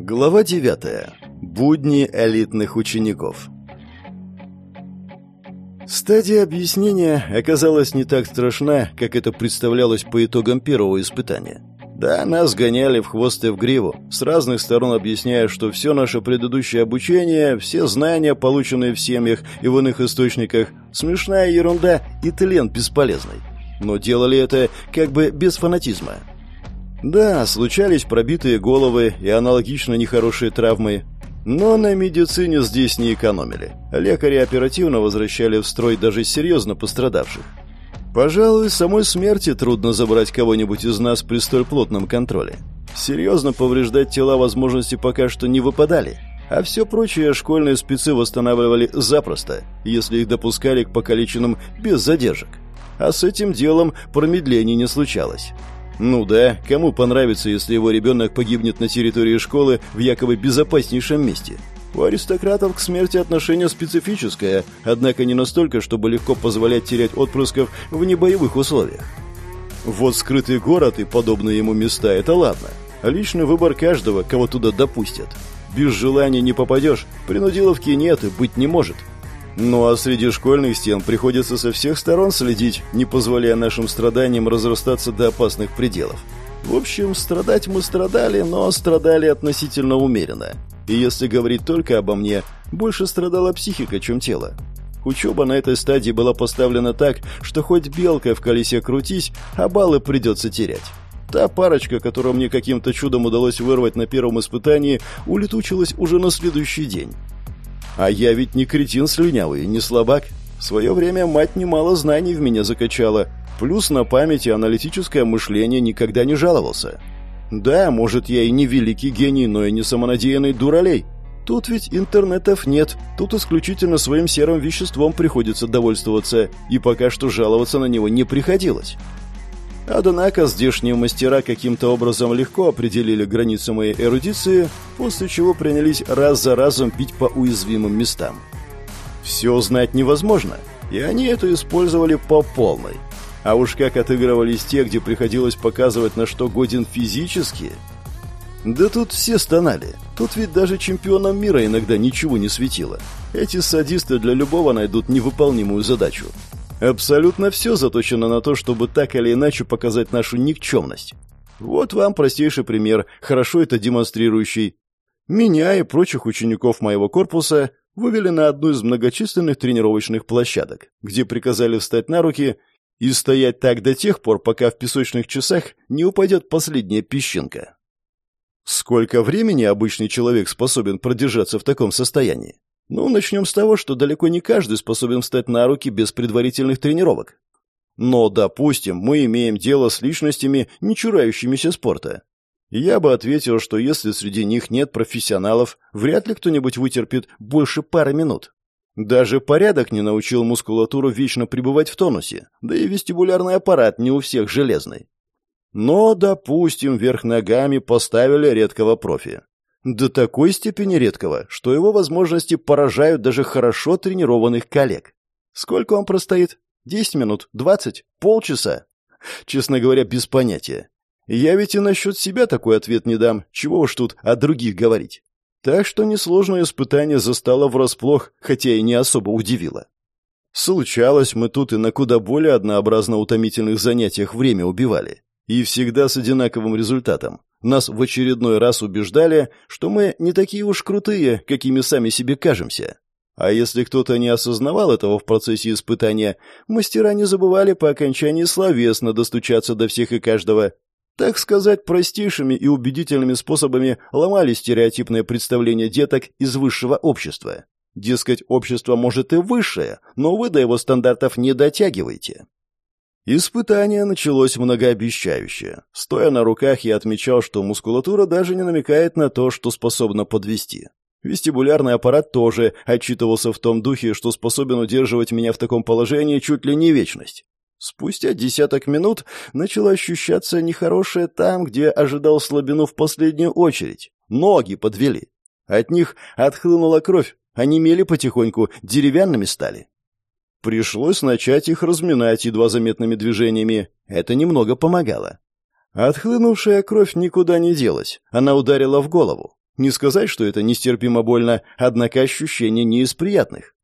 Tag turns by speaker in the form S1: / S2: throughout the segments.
S1: Глава 9. Будни элитных учеников. Стадия объяснения оказалась не так страшна, как это представлялось по итогам первого испытания. Да, нас гоняли в хвост и в гриву, с разных сторон объясняя, что все наше предыдущее обучение, все знания, полученные в семьях и в иных источниках, смешная ерунда и тлен бесполезный. Но делали это как бы без фанатизма. Да, случались пробитые головы и аналогично нехорошие травмы, но на медицине здесь не экономили. Лекари оперативно возвращали в строй даже серьезно пострадавших. Пожалуй, самой смерти трудно забрать кого-нибудь из нас при столь плотном контроле. Серьезно повреждать тела возможности пока что не выпадали, а все прочее школьные спецы восстанавливали запросто, если их допускали к покалеченным без задержек. А с этим делом промедлений не случалось. Ну да, кому понравится, если его ребенок погибнет на территории школы в якобы безопаснейшем месте? У аристократов к смерти отношение специфическое, однако не настолько, чтобы легко позволять терять отпрысков в небоевых условиях. Вот скрытый город и подобные ему места – это ладно. Личный выбор каждого, кого туда допустят. Без желания не попадешь, принудиловки нет и быть не может. Ну а среди школьных стен приходится со всех сторон следить, не позволяя нашим страданиям разрастаться до опасных пределов. В общем, страдать мы страдали, но страдали относительно умеренно. И если говорить только обо мне, больше страдала психика, чем тело. Учеба на этой стадии была поставлена так, что хоть белка в колесе крутись, а баллы придется терять. Та парочка, которую мне каким-то чудом удалось вырвать на первом испытании, улетучилась уже на следующий день. А я ведь не кретин слюнявый, не слабак. В свое время мать немало знаний в меня закачала. Плюс на памяти аналитическое мышление никогда не жаловался. Да, может, я и не великий гений, но и не самонадеянный дуралей. Тут ведь интернетов нет, тут исключительно своим серым веществом приходится довольствоваться, и пока что жаловаться на него не приходилось. Однако здешние мастера каким-то образом легко определили границы моей эрудиции, после чего принялись раз за разом бить по уязвимым местам. Все знать невозможно, и они это использовали по полной. А уж как отыгрывались те, где приходилось показывать, на что годен физически. Да тут все стонали. Тут ведь даже чемпионам мира иногда ничего не светило. Эти садисты для любого найдут невыполнимую задачу. Абсолютно все заточено на то, чтобы так или иначе показать нашу никчемность. Вот вам простейший пример, хорошо это демонстрирующий. Меня и прочих учеников моего корпуса вывели на одну из многочисленных тренировочных площадок, где приказали встать на руки и стоять так до тех пор, пока в песочных часах не упадет последняя песчинка. Сколько времени обычный человек способен продержаться в таком состоянии? Ну, начнем с того, что далеко не каждый способен встать на руки без предварительных тренировок. Но, допустим, мы имеем дело с личностями, не чурающимися спорта. Я бы ответил, что если среди них нет профессионалов, вряд ли кто-нибудь вытерпит больше пары минут. Даже порядок не научил мускулатуру вечно пребывать в тонусе, да и вестибулярный аппарат не у всех железный. Но, допустим, вверх ногами поставили редкого профи. До такой степени редкого, что его возможности поражают даже хорошо тренированных коллег. Сколько он простоит? Десять минут? Двадцать? Полчаса? Честно говоря, без понятия. Я ведь и насчет себя такой ответ не дам, чего уж тут о других говорить. Так что несложное испытание застало врасплох, хотя и не особо удивило. Случалось, мы тут и на куда более однообразно утомительных занятиях время убивали. И всегда с одинаковым результатом. Нас в очередной раз убеждали, что мы не такие уж крутые, какими сами себе кажемся. А если кто-то не осознавал этого в процессе испытания, мастера не забывали по окончании словесно достучаться до всех и каждого. Так сказать, простейшими и убедительными способами ломали стереотипное представление деток из высшего общества. Дескать, общество может и высшее, но вы до его стандартов не дотягиваете. Испытание началось многообещающе. Стоя на руках, я отмечал, что мускулатура даже не намекает на то, что способна подвести. Вестибулярный аппарат тоже отчитывался в том духе, что способен удерживать меня в таком положении чуть ли не вечность. Спустя десяток минут начало ощущаться нехорошее там, где ожидал слабину в последнюю очередь. Ноги подвели. От них отхлынула кровь, они мели потихоньку, деревянными стали. Пришлось начать их разминать едва заметными движениями. Это немного помогало. Отхлынувшая кровь никуда не делась. Она ударила в голову. Не сказать, что это нестерпимо больно, однако ощущения не из приятных.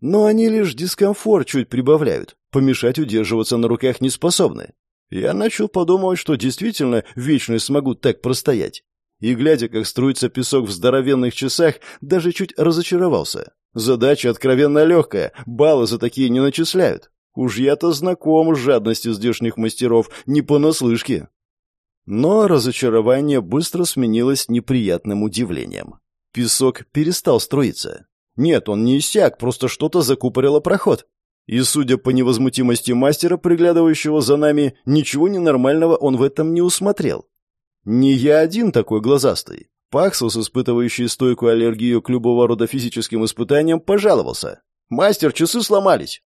S1: Но они лишь дискомфорт чуть прибавляют, помешать удерживаться на руках не способны. Я начал подумывать, что действительно вечность смогу так простоять. И, глядя, как струится песок в здоровенных часах, даже чуть разочаровался. Задача откровенно легкая, баллы за такие не начисляют. Уж я-то знаком с жадностью здешних мастеров, не понаслышке. Но разочарование быстро сменилось неприятным удивлением. Песок перестал струиться. Нет, он не иссяк, просто что-то закупорило проход. И, судя по невозмутимости мастера, приглядывающего за нами, ничего ненормального он в этом не усмотрел. Не я один такой глазастый. Паксус, испытывающий стойкую аллергию к любого рода физическим испытаниям, пожаловался. «Мастер, часы сломались!»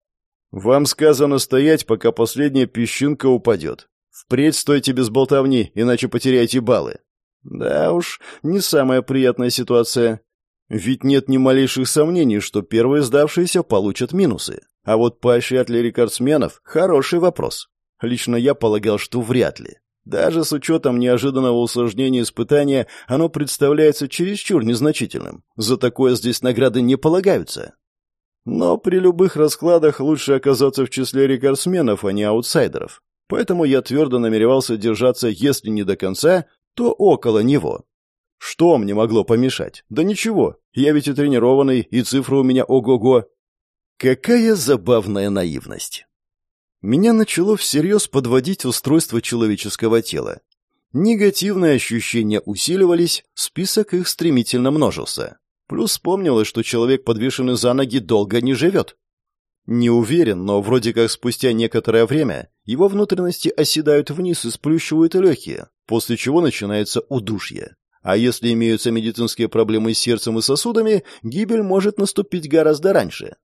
S1: «Вам сказано стоять, пока последняя песчинка упадет. Впредь стойте без болтовни, иначе потеряете баллы». Да уж, не самая приятная ситуация. Ведь нет ни малейших сомнений, что первые сдавшиеся получат минусы. А вот поощрят ли рекордсменов – хороший вопрос. Лично я полагал, что вряд ли. Даже с учетом неожиданного усложнения испытания, оно представляется чересчур незначительным. За такое здесь награды не полагаются. Но при любых раскладах лучше оказаться в числе рекордсменов, а не аутсайдеров. Поэтому я твердо намеревался держаться, если не до конца, то около него. Что мне могло помешать? Да ничего. Я ведь и тренированный, и цифры у меня ого-го. Какая забавная наивность. Меня начало всерьез подводить устройство человеческого тела. Негативные ощущения усиливались, список их стремительно множился. Плюс вспомнилось, что человек, подвешенный за ноги, долго не живет. Не уверен, но вроде как спустя некоторое время его внутренности оседают вниз и сплющивают легкие, после чего начинается удушье. А если имеются медицинские проблемы с сердцем и сосудами, гибель может наступить гораздо раньше.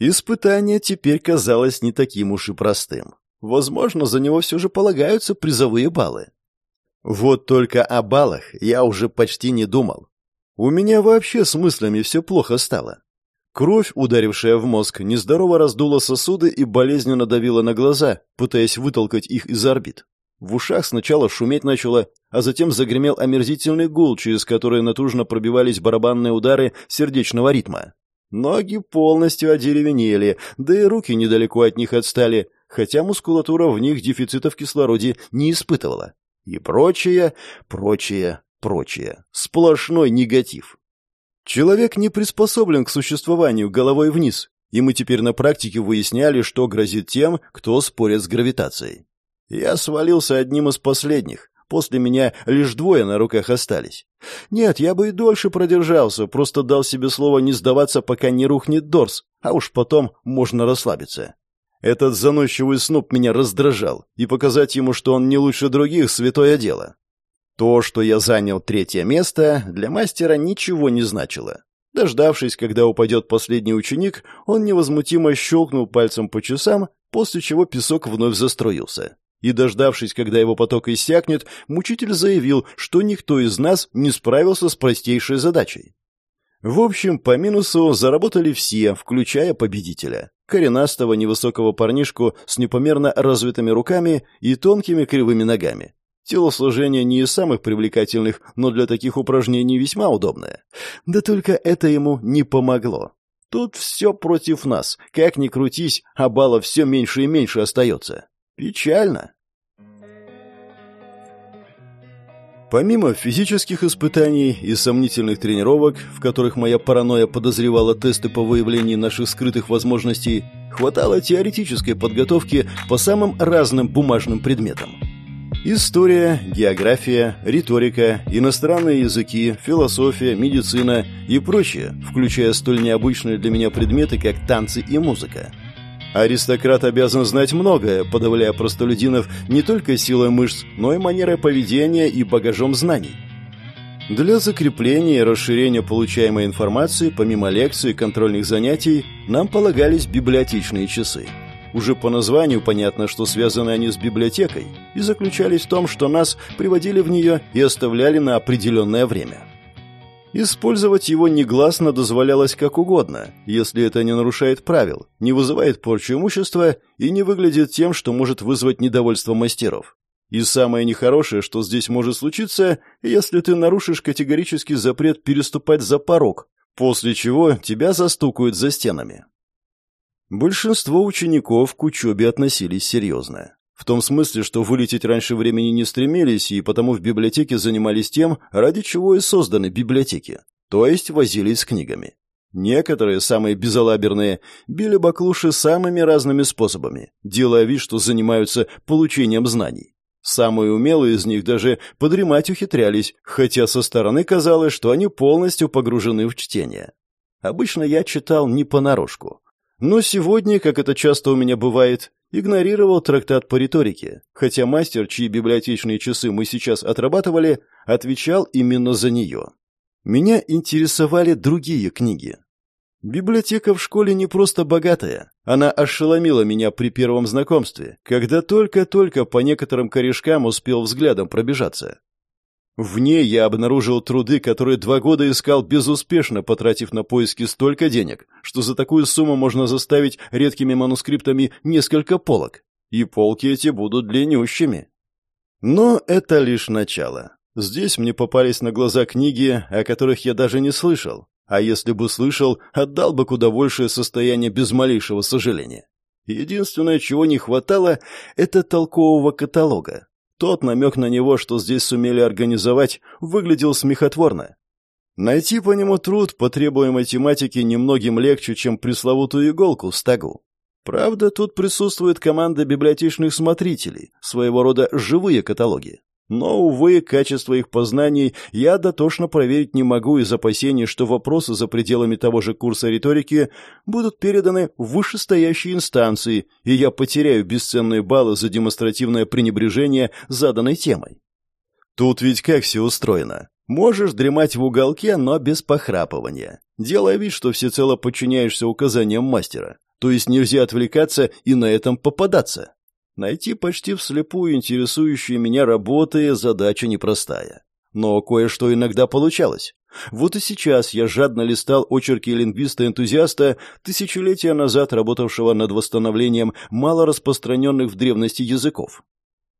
S1: Испытание теперь казалось не таким уж и простым. Возможно, за него все же полагаются призовые баллы. Вот только о баллах я уже почти не думал. У меня вообще с мыслями все плохо стало. Кровь, ударившая в мозг, нездорово раздула сосуды и болезненно давила на глаза, пытаясь вытолкать их из орбит. В ушах сначала шуметь начало, а затем загремел омерзительный гул, через который натужно пробивались барабанные удары сердечного ритма. Ноги полностью одеревенели, да и руки недалеко от них отстали, хотя мускулатура в них дефицита в кислороде не испытывала. И прочее, прочее, прочее. Сплошной негатив. Человек не приспособлен к существованию головой вниз, и мы теперь на практике выясняли, что грозит тем, кто спорит с гравитацией. Я свалился одним из последних, После меня лишь двое на руках остались. Нет, я бы и дольше продержался, просто дал себе слово не сдаваться, пока не рухнет Дорс, а уж потом можно расслабиться. Этот заносчивый снуп меня раздражал, и показать ему, что он не лучше других, святое дело. То, что я занял третье место, для мастера ничего не значило. Дождавшись, когда упадет последний ученик, он невозмутимо щелкнул пальцем по часам, после чего песок вновь застроился и, дождавшись, когда его поток иссякнет, мучитель заявил, что никто из нас не справился с простейшей задачей. В общем, по минусу заработали все, включая победителя. Коренастого невысокого парнишку с непомерно развитыми руками и тонкими кривыми ногами. Телосложение не из самых привлекательных, но для таких упражнений весьма удобное. Да только это ему не помогло. Тут все против нас. Как ни крутись, а баллов все меньше и меньше остается. Печально. Помимо физических испытаний и сомнительных тренировок, в которых моя паранойя подозревала тесты по выявлению наших скрытых возможностей, хватало теоретической подготовки по самым разным бумажным предметам. История, география, риторика, иностранные языки, философия, медицина и прочее, включая столь необычные для меня предметы, как танцы и музыка – Аристократ обязан знать многое, подавляя простолюдинов не только силой мышц, но и манерой поведения и багажом знаний. Для закрепления и расширения получаемой информации, помимо лекций и контрольных занятий, нам полагались библиотечные часы. Уже по названию понятно, что связаны они с библиотекой, и заключались в том, что нас приводили в нее и оставляли на определенное время. Использовать его негласно дозволялось как угодно, если это не нарушает правил, не вызывает порчу имущества и не выглядит тем, что может вызвать недовольство мастеров. И самое нехорошее, что здесь может случиться, если ты нарушишь категорический запрет переступать за порог, после чего тебя застукают за стенами. Большинство учеников к учебе относились серьезно. В том смысле, что вылететь раньше времени не стремились и потому в библиотеке занимались тем, ради чего и созданы библиотеки, то есть возились с книгами. Некоторые, самые безалаберные, били баклуши самыми разными способами, делая вид, что занимаются получением знаний. Самые умелые из них даже подремать ухитрялись, хотя со стороны казалось, что они полностью погружены в чтение. Обычно я читал не понарошку. Но сегодня, как это часто у меня бывает, игнорировал трактат по риторике, хотя мастер, чьи библиотечные часы мы сейчас отрабатывали, отвечал именно за нее. Меня интересовали другие книги, Библиотека в школе не просто богатая. Она ошеломила меня при первом знакомстве, когда только-только по некоторым корешкам успел взглядом пробежаться. В ней я обнаружил труды, которые два года искал безуспешно, потратив на поиски столько денег, что за такую сумму можно заставить редкими манускриптами несколько полок. И полки эти будут длиннющими. Но это лишь начало. Здесь мне попались на глаза книги, о которых я даже не слышал, а если бы слышал, отдал бы куда большее состояние без малейшего сожаления. Единственное, чего не хватало, это толкового каталога. Тот намек на него, что здесь сумели организовать, выглядел смехотворно. Найти по нему труд по требуемой тематике немногим легче, чем пресловутую иголку в стогу. Правда, тут присутствует команда библиотечных смотрителей, своего рода живые каталоги. Но, увы, качество их познаний я дотошно проверить не могу из опасений, что вопросы за пределами того же курса риторики будут переданы в вышестоящие инстанции, и я потеряю бесценные баллы за демонстративное пренебрежение заданной темой. Тут ведь как все устроено. Можешь дремать в уголке, но без похрапывания. Делая вид, что всецело подчиняешься указаниям мастера. То есть нельзя отвлекаться и на этом попадаться. Найти почти вслепую интересующие меня работы задача непростая. Но кое-что иногда получалось. Вот и сейчас я жадно листал очерки лингвиста-энтузиаста, тысячелетия назад работавшего над восстановлением малораспространенных в древности языков.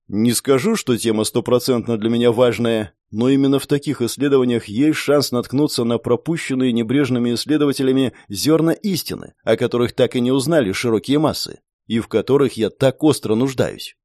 S1: Не скажу, что тема стопроцентно для меня важная, но именно в таких исследованиях есть шанс наткнуться на пропущенные небрежными исследователями зерна истины, о которых так и не узнали широкие массы и в которых я так остро нуждаюсь.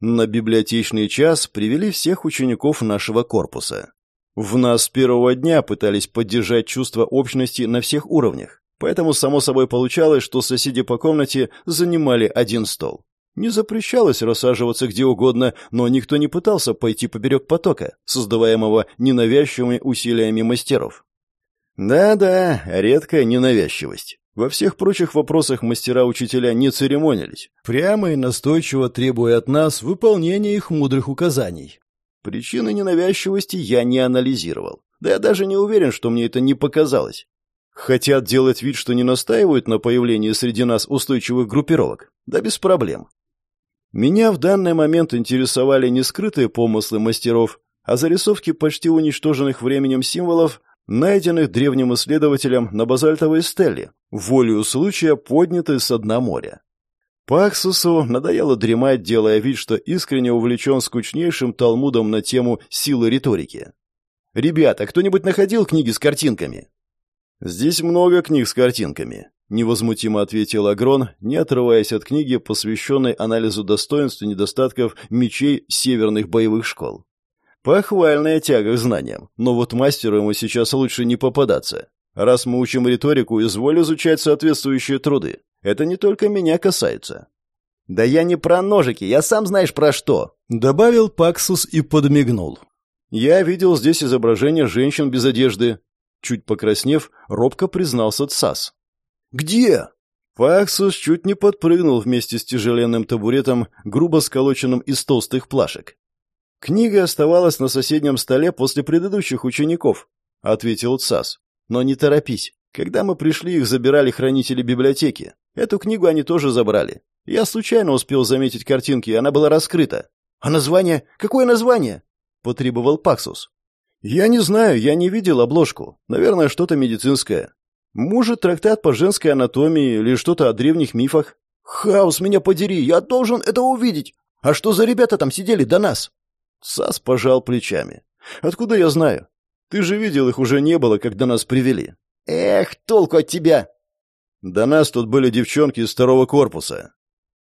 S1: На библиотечный час привели всех учеников нашего корпуса. В нас с первого дня пытались поддержать чувство общности на всех уровнях, поэтому само собой получалось, что соседи по комнате занимали один стол. Не запрещалось рассаживаться где угодно, но никто не пытался пойти поперек потока, создаваемого ненавязчивыми усилиями мастеров. Да-да, редкая ненавязчивость. Во всех прочих вопросах мастера-учителя не церемонились, прямо и настойчиво требуя от нас выполнения их мудрых указаний. Причины ненавязчивости я не анализировал. Да я даже не уверен, что мне это не показалось. Хотят делать вид, что не настаивают на появлении среди нас устойчивых группировок? Да без проблем. Меня в данный момент интересовали не скрытые помыслы мастеров, а зарисовки почти уничтоженных временем символов, найденных древним исследователем на базальтовой стеле, волею случая поднятой с дна моря. Паксусу надоело дремать, делая вид, что искренне увлечен скучнейшим талмудом на тему силы риторики. «Ребята, кто-нибудь находил книги с картинками?» «Здесь много книг с картинками», — невозмутимо ответил Агрон, не отрываясь от книги, посвященной анализу достоинств и недостатков мечей северных боевых школ. Похвальная тяга к знаниям, но вот мастеру ему сейчас лучше не попадаться. Раз мы учим риторику, изволь изучать соответствующие труды. Это не только меня касается. Да я не про ножики, я сам знаешь про что, добавил Паксус и подмигнул. Я видел здесь изображение женщин без одежды. Чуть покраснев, робко признался Цас. Где? Паксус чуть не подпрыгнул вместе с тяжеленным табуретом, грубо сколоченным из толстых плашек. «Книга оставалась на соседнем столе после предыдущих учеников», — ответил Цас. «Но не торопись. Когда мы пришли, их забирали хранители библиотеки. Эту книгу они тоже забрали. Я случайно успел заметить картинки, и она была раскрыта. А название? Какое название?» — потребовал Паксус. «Я не знаю, я не видел обложку. Наверное, что-то медицинское. Может, трактат по женской анатомии или что-то о древних мифах. Хаос, меня подери, я должен это увидеть. А что за ребята там сидели до нас?» Сас пожал плечами. «Откуда я знаю? Ты же видел, их уже не было, когда нас привели». «Эх, толку от тебя!» «До нас тут были девчонки из второго корпуса».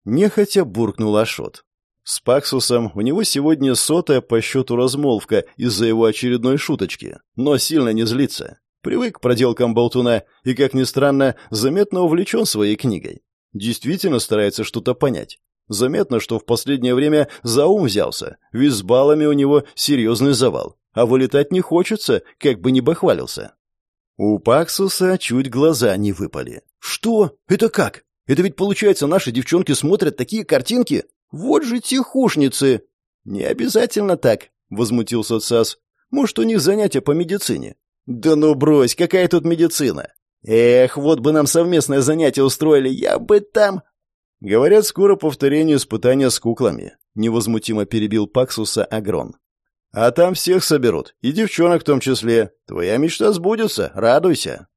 S1: Нехотя буркнул Ашот. С Паксусом у него сегодня сотая по счету размолвка из-за его очередной шуточки, но сильно не злится. Привык к проделкам болтуна и, как ни странно, заметно увлечен своей книгой. Действительно старается что-то понять. Заметно, что в последнее время за ум взялся, ведь с баллами у него серьезный завал, а вылетать не хочется, как бы не бахвалился. У Паксуса чуть глаза не выпали. «Что? Это как? Это ведь, получается, наши девчонки смотрят такие картинки? Вот же тихушницы!» «Не обязательно так», — возмутился Цас. «Может, у них занятия по медицине?» «Да ну брось, какая тут медицина?» «Эх, вот бы нам совместное занятие устроили, я бы там...» «Говорят, скоро повторение испытания с куклами», — невозмутимо перебил Паксуса Агрон. «А там всех соберут, и девчонок в том числе. Твоя мечта сбудется, радуйся».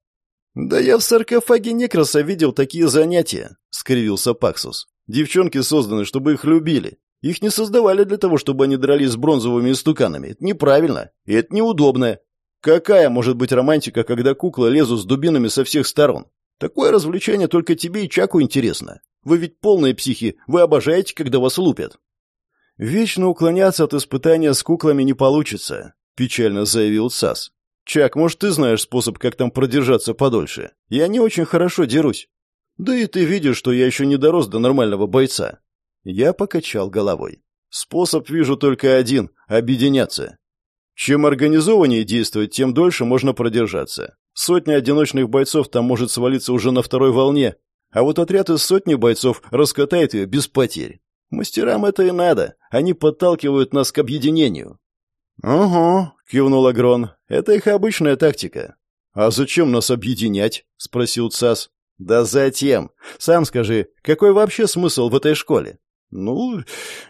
S1: «Да я в саркофаге Некроса видел такие занятия», — скривился Паксус. «Девчонки созданы, чтобы их любили. Их не создавали для того, чтобы они дрались с бронзовыми истуканами. Это неправильно, и это неудобно. Какая может быть романтика, когда куклы лезут с дубинами со всех сторон? Такое развлечение только тебе и Чаку интересно. Вы ведь полные психи, вы обожаете, когда вас лупят». «Вечно уклоняться от испытания с куклами не получится», — печально заявил Сас. «Чак, может, ты знаешь способ, как там продержаться подольше? Я не очень хорошо дерусь». «Да и ты видишь, что я еще не дорос до нормального бойца». Я покачал головой. «Способ вижу только один — объединяться. Чем организованнее действовать, тем дольше можно продержаться. Сотня одиночных бойцов там может свалиться уже на второй волне, а вот отряд из сотни бойцов раскатает ее без потерь. Мастерам это и надо. Они подталкивают нас к объединению. «Угу», — кивнул Агрон. «Это их обычная тактика». «А зачем нас объединять?» — спросил Цас. «Да затем. Сам скажи, какой вообще смысл в этой школе?» «Ну,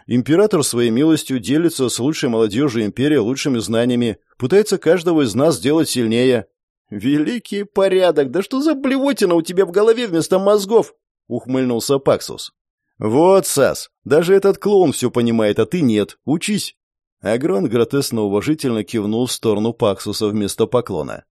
S1: император своей милостью делится с лучшей молодежью империи лучшими знаниями, пытается каждого из нас сделать сильнее. «Великий порядок! Да что за блевотина у тебя в голове вместо мозгов?» — ухмыльнулся Паксус. «Вот, Сас, даже этот клоун все понимает, а ты нет. Учись!» Агрон гротесно уважительно кивнул в сторону Паксуса вместо поклона.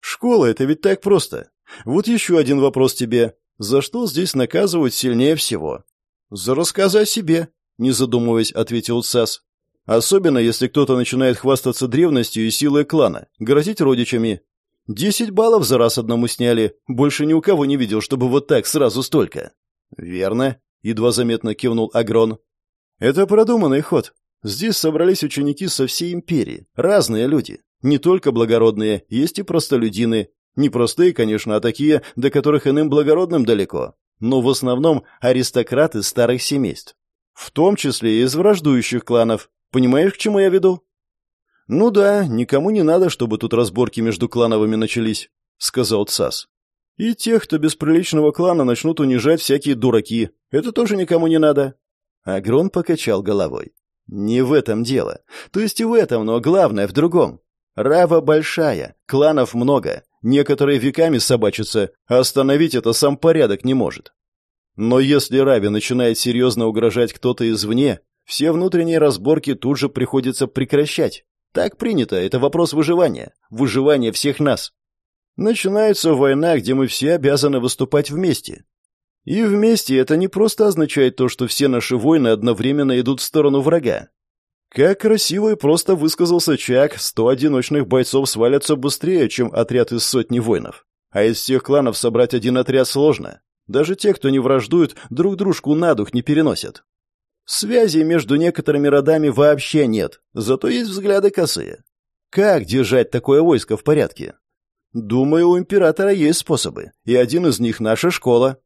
S1: «Школа — это ведь так просто. Вот еще один вопрос тебе. За что здесь наказывают сильнее всего?» «За рассказы о себе», — не задумываясь, ответил Сас. «Особенно, если кто-то начинает хвастаться древностью и силой клана, грозить родичами, Десять баллов за раз одному сняли. Больше ни у кого не видел, чтобы вот так сразу столько. Верно, едва заметно кивнул Агрон. Это продуманный ход. Здесь собрались ученики со всей империи, разные люди. Не только благородные, есть и простолюдины. Не простые, конечно, а такие, до которых иным благородным далеко. Но в основном аристократы старых семейств. В том числе и из враждующих кланов. Понимаешь, к чему я веду? «Ну да, никому не надо, чтобы тут разборки между клановыми начались», — сказал Цас. «И тех, кто без приличного клана, начнут унижать всякие дураки. Это тоже никому не надо». Агрон покачал головой. «Не в этом дело. То есть и в этом, но главное в другом. Рава большая, кланов много, некоторые веками собачатся, а остановить это сам порядок не может. Но если Раве начинает серьезно угрожать кто-то извне, все внутренние разборки тут же приходится прекращать. Так принято, это вопрос выживания. Выживания всех нас. Начинается война, где мы все обязаны выступать вместе. И вместе это не просто означает то, что все наши войны одновременно идут в сторону врага. Как красиво и просто высказался Чак, сто одиночных бойцов свалятся быстрее, чем отряд из сотни воинов. А из всех кланов собрать один отряд сложно. Даже те, кто не враждуют, друг дружку на дух не переносят. Связи между некоторыми родами вообще нет, зато есть взгляды косые. Как держать такое войско в порядке? Думаю, у императора есть способы, и один из них наша школа.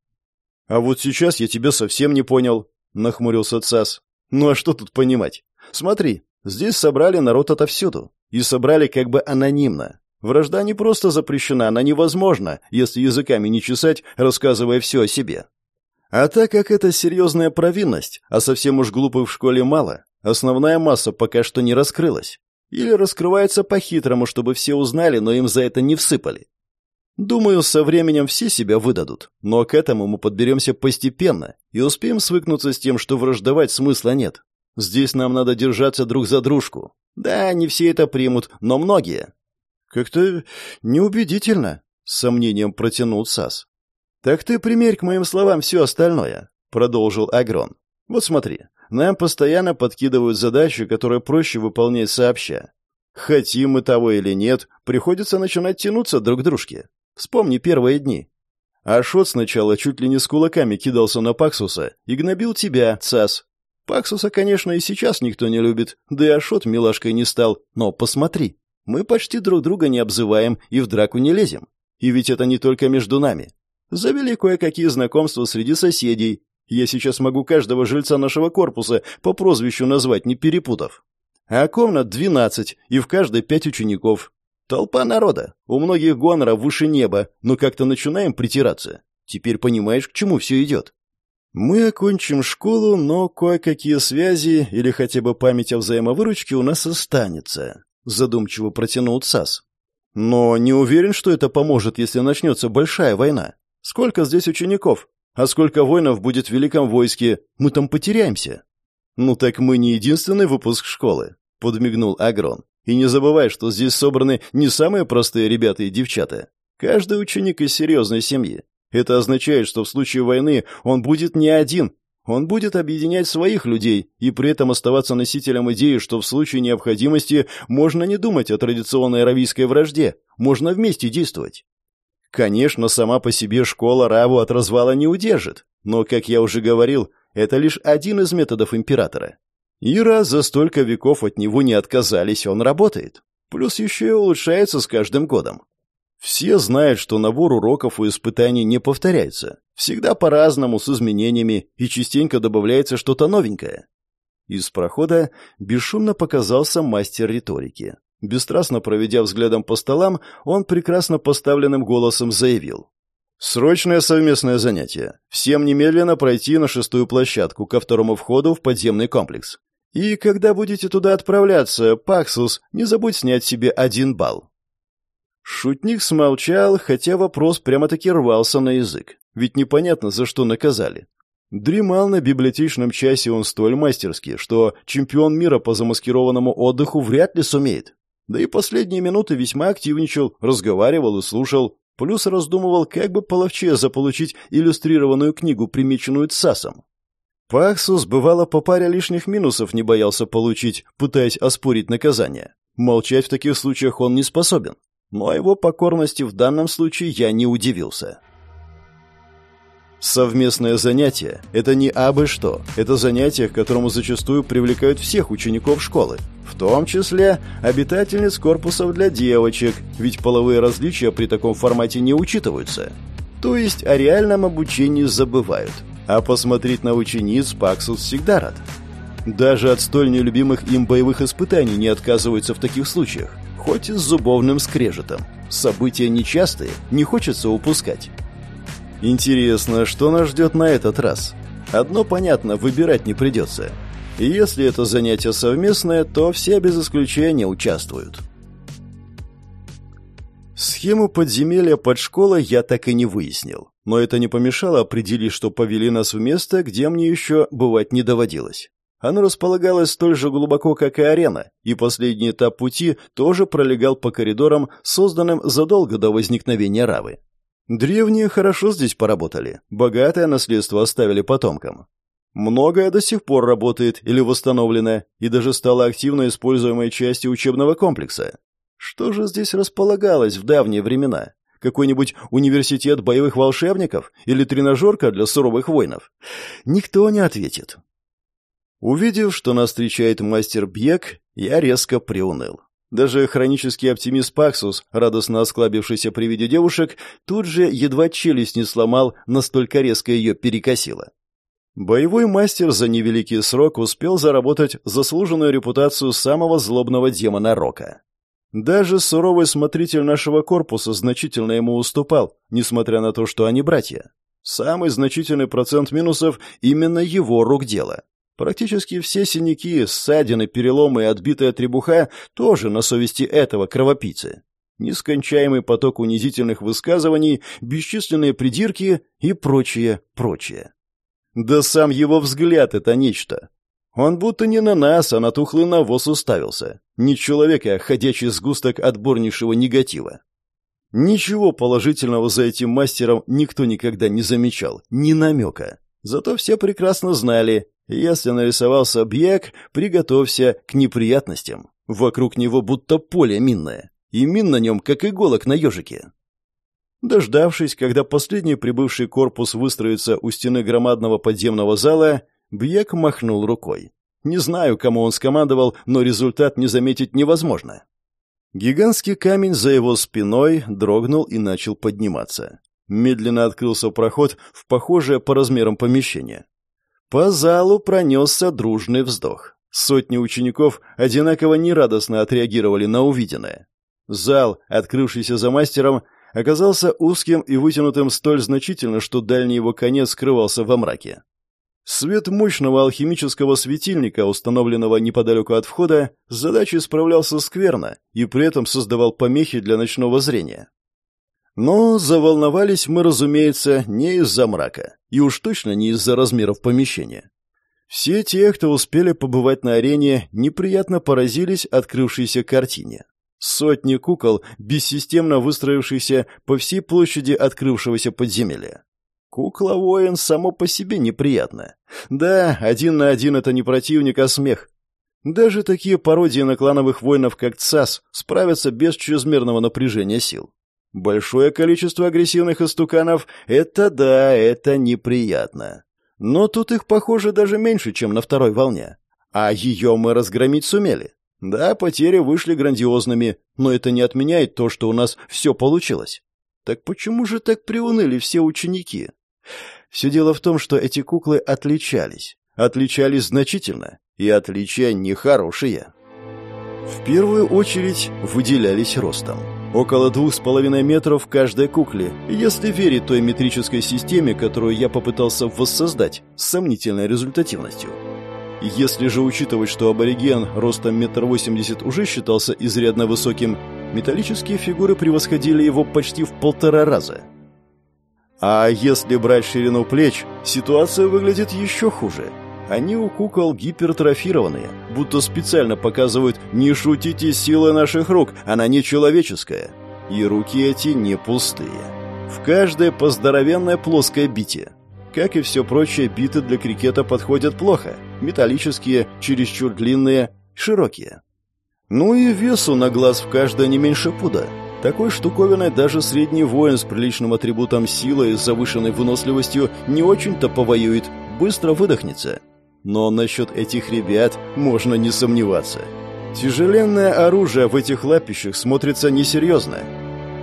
S1: А вот сейчас я тебя совсем не понял, нахмурился Цас. Ну а что тут понимать? Смотри, здесь собрали народ отовсюду, и собрали как бы анонимно. Вражда не просто запрещена, она невозможна, если языками не чесать, рассказывая все о себе. А так как это серьезная провинность, а совсем уж глупых в школе мало, основная масса пока что не раскрылась. Или раскрывается по-хитрому, чтобы все узнали, но им за это не всыпали. Думаю, со временем все себя выдадут, но к этому мы подберемся постепенно и успеем свыкнуться с тем, что враждовать смысла нет. Здесь нам надо держаться друг за дружку. Да, не все это примут, но многие. Как-то неубедительно, с сомнением протянул Сас. Так ты примерь к моим словам все остальное, продолжил Агрон. Вот смотри, нам постоянно подкидывают задачи, которые проще выполнять сообща. Хотим мы того или нет, приходится начинать тянуться друг к дружке. Вспомни первые дни. Ашот сначала чуть ли не с кулаками кидался на Паксуса и гнобил тебя, Цас. Паксуса, конечно, и сейчас никто не любит, да и Ашот милашкой не стал, но посмотри, мы почти друг друга не обзываем и в драку не лезем. И ведь это не только между нами. Завели кое-какие знакомства среди соседей. Я сейчас могу каждого жильца нашего корпуса по прозвищу назвать, не перепутав. А комнат двенадцать, и в каждой пять учеников. Толпа народа. У многих гонора выше неба, но как-то начинаем притираться. Теперь понимаешь, к чему все идет. Мы окончим школу, но кое-какие связи или хотя бы память о взаимовыручке у нас останется, задумчиво протянул ЦАС. Но не уверен, что это поможет, если начнется большая война. Сколько здесь учеников? А сколько воинов будет в великом войске? Мы там потеряемся. Ну так мы не единственный выпуск школы, подмигнул Агрон. И не забывай, что здесь собраны не самые простые ребята и девчата. Каждый ученик из серьезной семьи. Это означает, что в случае войны он будет не один. Он будет объединять своих людей и при этом оставаться носителем идеи, что в случае необходимости можно не думать о традиционной аравийской вражде, можно вместе действовать. Конечно, сама по себе школа Раву от развала не удержит, но, как я уже говорил, это лишь один из методов императора. И раз за столько веков от него не отказались, он работает. Плюс еще и улучшается с каждым годом. Все знают, что набор уроков и испытаний не повторяется. Всегда по-разному, с изменениями, и частенько добавляется что-то новенькое. Из прохода бесшумно показался мастер риторики. Бесстрастно проведя взглядом по столам, он прекрасно поставленным голосом заявил. «Срочное совместное занятие. Всем немедленно пройти на шестую площадку, ко второму входу в подземный комплекс. И когда будете туда отправляться, Паксус, не забудь снять себе один балл. Шутник смолчал, хотя вопрос прямо-таки рвался на язык. Ведь непонятно, за что наказали. Дремал на библиотечном часе он столь мастерски, что чемпион мира по замаскированному отдыху вряд ли сумеет. Да и последние минуты весьма активничал, разговаривал и слушал, плюс раздумывал, как бы половче заполучить иллюстрированную книгу, примеченную ЦАСом. Паксус, бывало, по паре лишних минусов не боялся получить, пытаясь оспорить наказание. Молчать в таких случаях он не способен. Но его покорности в данном случае я не удивился. Совместное занятие – это не абы что. Это занятие, к которому зачастую привлекают всех учеников школы, в том числе обитательниц корпусов для девочек, ведь половые различия при таком формате не учитываются. То есть о реальном обучении забывают – а посмотреть на учениц Паксус всегда рад. Даже от столь нелюбимых им боевых испытаний не отказываются в таких случаях, хоть и с зубовным скрежетом. События нечастые, не хочется упускать. Интересно, что нас ждет на этот раз? Одно понятно, выбирать не придется. И если это занятие совместное, то все без исключения участвуют. Схему подземелья под школой я так и не выяснил. Но это не помешало определить, что повели нас в место, где мне еще бывать не доводилось. Оно располагалось столь же глубоко, как и арена, и последний этап пути тоже пролегал по коридорам, созданным задолго до возникновения Равы. Древние хорошо здесь поработали, богатое наследство оставили потомкам. Многое до сих пор работает или восстановлено, и даже стало активно используемой частью учебного комплекса. Что же здесь располагалось в давние времена? Какой-нибудь университет боевых волшебников или тренажерка для суровых воинов? Никто не ответит. Увидев, что нас встречает мастер Бьек, я резко приуныл. Даже хронический оптимист Паксус, радостно осклабившийся при виде девушек, тут же едва челюсть не сломал, настолько резко ее перекосило. Боевой мастер за невеликий срок успел заработать заслуженную репутацию самого злобного демона Рока. Даже суровый смотритель нашего корпуса значительно ему уступал, несмотря на то, что они братья. Самый значительный процент минусов именно его рук дело. Практически все синяки, ссадины, переломы и отбитая требуха тоже на совести этого кровопийцы. Нескончаемый поток унизительных высказываний, бесчисленные придирки и прочее, прочее. Да сам его взгляд — это нечто. Он будто не на нас, а на тухлый навоз уставился. Не человек, а ходячий сгусток отборнейшего негатива. Ничего положительного за этим мастером никто никогда не замечал, ни намека. Зато все прекрасно знали, если нарисовался объект, приготовься к неприятностям. Вокруг него будто поле минное, и мин на нем, как иголок на ежике. Дождавшись, когда последний прибывший корпус выстроится у стены громадного подземного зала, Бьек махнул рукой. Не знаю, кому он скомандовал, но результат не заметить невозможно. Гигантский камень за его спиной дрогнул и начал подниматься. Медленно открылся проход в похожее по размерам помещение. По залу пронесся дружный вздох. Сотни учеников одинаково нерадостно отреагировали на увиденное. Зал, открывшийся за мастером, оказался узким и вытянутым столь значительно, что дальний его конец скрывался во мраке. Свет мощного алхимического светильника, установленного неподалеку от входа, с задачей справлялся скверно и при этом создавал помехи для ночного зрения. Но заволновались мы, разумеется, не из-за мрака, и уж точно не из-за размеров помещения. Все те, кто успели побывать на арене, неприятно поразились открывшейся картине. Сотни кукол, бессистемно выстроившихся по всей площади открывшегося подземелья. Кукла-воин само по себе неприятно. Да, один на один это не противник, а смех. Даже такие пародии на клановых воинов, как ЦАС, справятся без чрезмерного напряжения сил. Большое количество агрессивных истуканов — это да, это неприятно. Но тут их, похоже, даже меньше, чем на второй волне. А ее мы разгромить сумели. Да, потери вышли грандиозными, но это не отменяет то, что у нас все получилось. Так почему же так приуныли все ученики? Все дело в том, что эти куклы отличались. Отличались значительно, и отличия нехорошие. В первую очередь выделялись ростом. Около двух с половиной метров в каждой кукле, если верить той метрической системе, которую я попытался воссоздать с сомнительной результативностью. Если же учитывать, что абориген ростом метр восемьдесят уже считался изрядно высоким, металлические фигуры превосходили его почти в полтора раза. А если брать ширину плеч, ситуация выглядит еще хуже. Они у кукол гипертрофированные, будто специально показывают «не шутите силы наших рук, она не человеческая». И руки эти не пустые. В каждой по здоровенной плоской бите. Как и все прочее, биты для крикета подходят плохо. Металлические, чересчур длинные, широкие. Ну и весу на глаз в каждой не меньше пуда. Такой штуковиной даже средний воин с приличным атрибутом силы и завышенной выносливостью не очень-то повоюет, быстро выдохнется. Но насчет этих ребят можно не сомневаться. Тяжеленное оружие в этих лапищах смотрится несерьезно.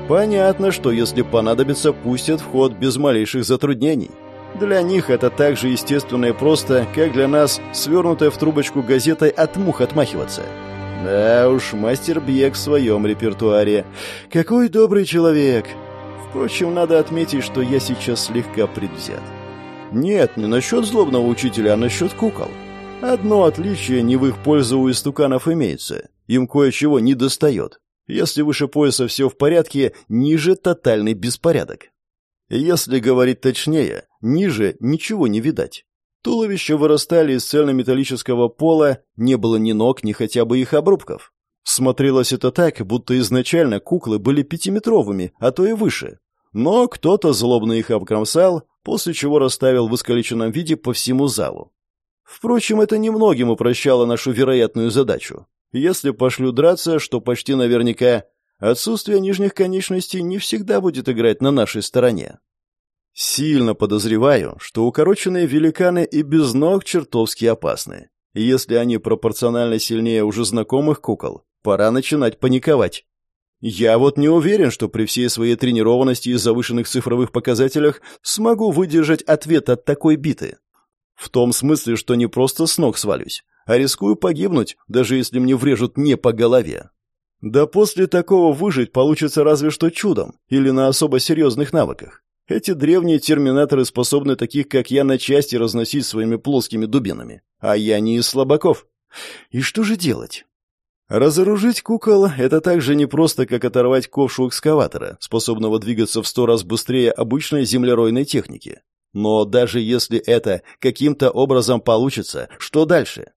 S1: Понятно, что если понадобится, пустят в ход без малейших затруднений. Для них это так же естественно и просто, как для нас, свернутая в трубочку газетой от мух отмахиваться. Да уж, мастер Бьек в своем репертуаре. Какой добрый человек! Впрочем, надо отметить, что я сейчас слегка предвзят. Нет, не насчет злобного учителя, а насчет кукол. Одно отличие не в их пользу у истуканов имеется. Им кое-чего не достает. Если выше пояса все в порядке, ниже тотальный беспорядок. Если говорить точнее, ниже ничего не видать. Туловища вырастали из цельнометаллического пола, не было ни ног, ни хотя бы их обрубков. Смотрелось это так, будто изначально куклы были пятиметровыми, а то и выше. Но кто-то злобно их обкромсал, после чего расставил в искалеченном виде по всему залу. Впрочем, это немногим упрощало нашу вероятную задачу. Если пошлю драться, что почти наверняка, Отсутствие нижних конечностей не всегда будет играть на нашей стороне. Сильно подозреваю, что укороченные великаны и без ног чертовски опасны. Если они пропорционально сильнее уже знакомых кукол, пора начинать паниковать. Я вот не уверен, что при всей своей тренированности и завышенных цифровых показателях смогу выдержать ответ от такой биты. В том смысле, что не просто с ног свалюсь, а рискую погибнуть, даже если мне врежут не по голове. Да после такого выжить получится разве что чудом или на особо серьезных навыках. Эти древние терминаторы способны таких, как я, на части разносить своими плоскими дубинами. А я не из слабаков. И что же делать? Разоружить кукол — это так же непросто, как оторвать ковшу экскаватора, способного двигаться в сто раз быстрее обычной землеройной техники. Но даже если это каким-то образом получится, что дальше?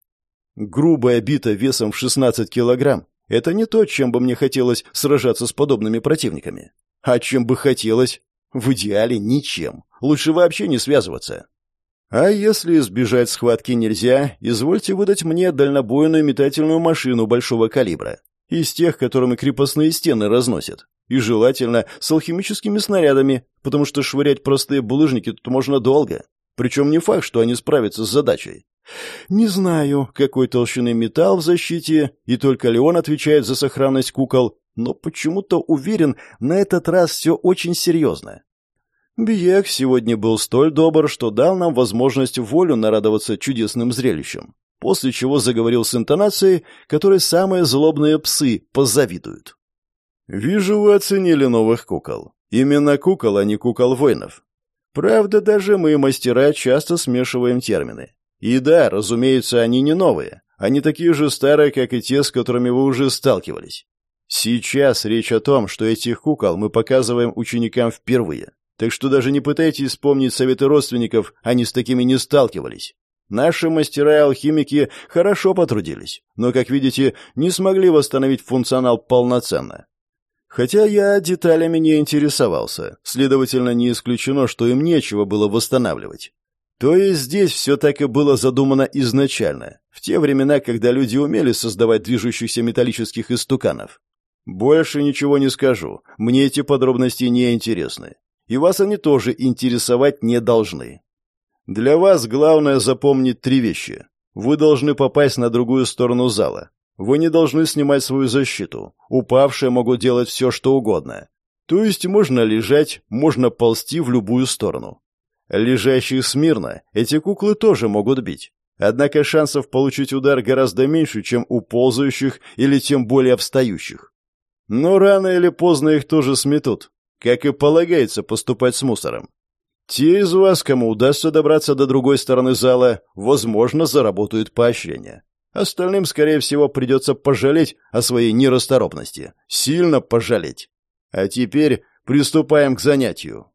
S1: Грубая бита весом в 16 килограмм – это не то, чем бы мне хотелось сражаться с подобными противниками. А чем бы хотелось? В идеале ничем. Лучше вообще не связываться. А если избежать схватки нельзя, извольте выдать мне дальнобойную метательную машину большого калибра. Из тех, которыми крепостные стены разносят. И желательно с алхимическими снарядами, потому что швырять простые булыжники тут можно долго. Причем не факт, что они справятся с задачей. Не знаю, какой толщины металл в защите, и только ли он отвечает за сохранность кукол, но почему-то уверен, на этот раз все очень серьезно. Биек сегодня был столь добр, что дал нам возможность волю нарадоваться чудесным зрелищем, после чего заговорил с интонацией, которой самые злобные псы позавидуют. «Вижу, вы оценили новых кукол. Именно кукол, а не кукол воинов. Правда, даже мы, мастера, часто смешиваем термины. И да, разумеется, они не новые. Они такие же старые, как и те, с которыми вы уже сталкивались. Сейчас речь о том, что этих кукол мы показываем ученикам впервые. Так что даже не пытайтесь вспомнить советы родственников, они с такими не сталкивались. Наши мастера и алхимики хорошо потрудились, но, как видите, не смогли восстановить функционал полноценно. Хотя я деталями не интересовался, следовательно, не исключено, что им нечего было восстанавливать. То есть здесь все так и было задумано изначально, в те времена, когда люди умели создавать движущихся металлических истуканов. Больше ничего не скажу, мне эти подробности не интересны и вас они тоже интересовать не должны. Для вас главное запомнить три вещи. Вы должны попасть на другую сторону зала. Вы не должны снимать свою защиту. Упавшие могут делать все, что угодно. То есть можно лежать, можно ползти в любую сторону. Лежащих смирно эти куклы тоже могут бить. Однако шансов получить удар гораздо меньше, чем у ползающих или тем более встающих. Но рано или поздно их тоже сметут как и полагается поступать с мусором. Те из вас, кому удастся добраться до другой стороны зала, возможно, заработают поощрение. Остальным, скорее всего, придется пожалеть о своей нерасторопности. Сильно пожалеть. А теперь приступаем к занятию.